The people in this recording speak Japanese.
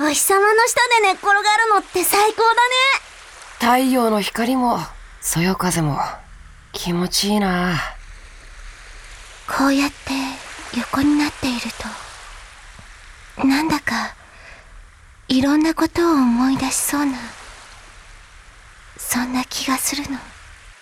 お日様の下で寝っ転がるのって最高だね。太陽の光も、そよ風も、気持ちいいな。こうやって横になっていると、なんだか、いろんなことを思い出しそうな、そんな気がするの。